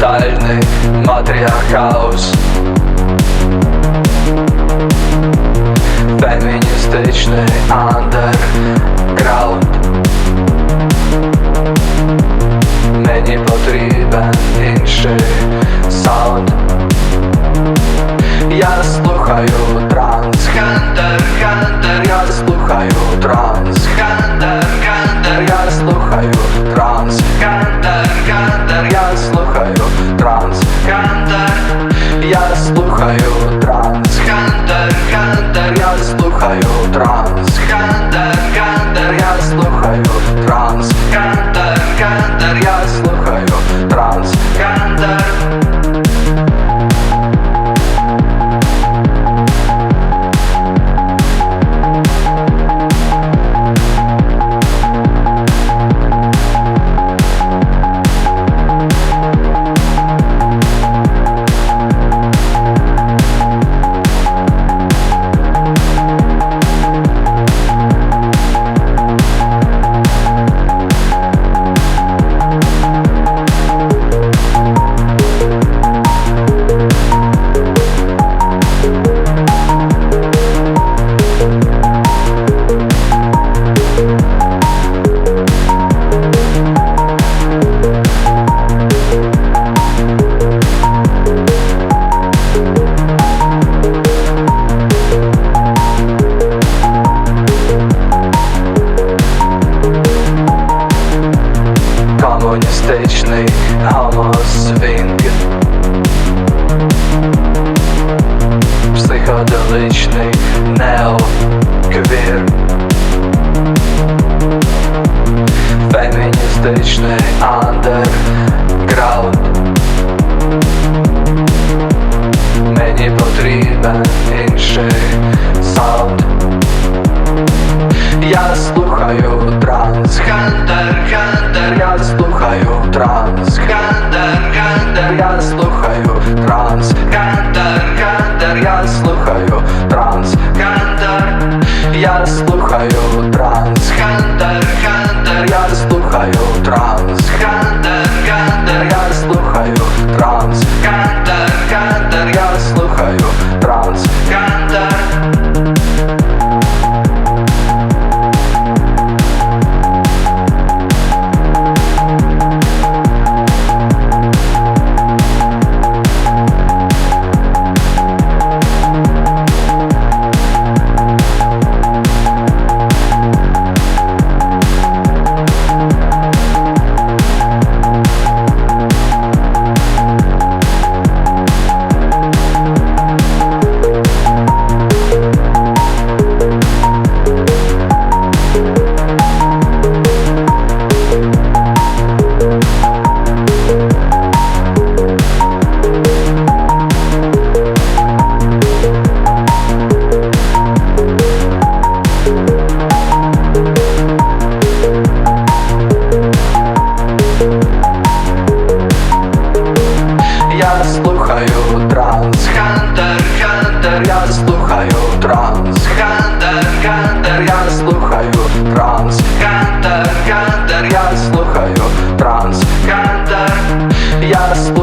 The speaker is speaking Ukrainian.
Монументальний матріархаус. Феміністичний андерграунд. Мені потрібен інший саунд. Я слухаю транс Hunter, hunter, я слухаю транс Hunter, hunter, я слухаю транс Хантер, хантер, я слухаю слухаю транс Хантер, хантер, я слухаю транс Психоделичний неоквір Феміністичний андерграунд. Мені потрібен інший саунд. Я слухаю транс Хантер, хантер, я слухаю транс Хантер, хантер, я слухаю транс. Hunter, Hunter, я слухаю транс. Hunter, Hunter, я слухаю транс. Hunter, я слухаю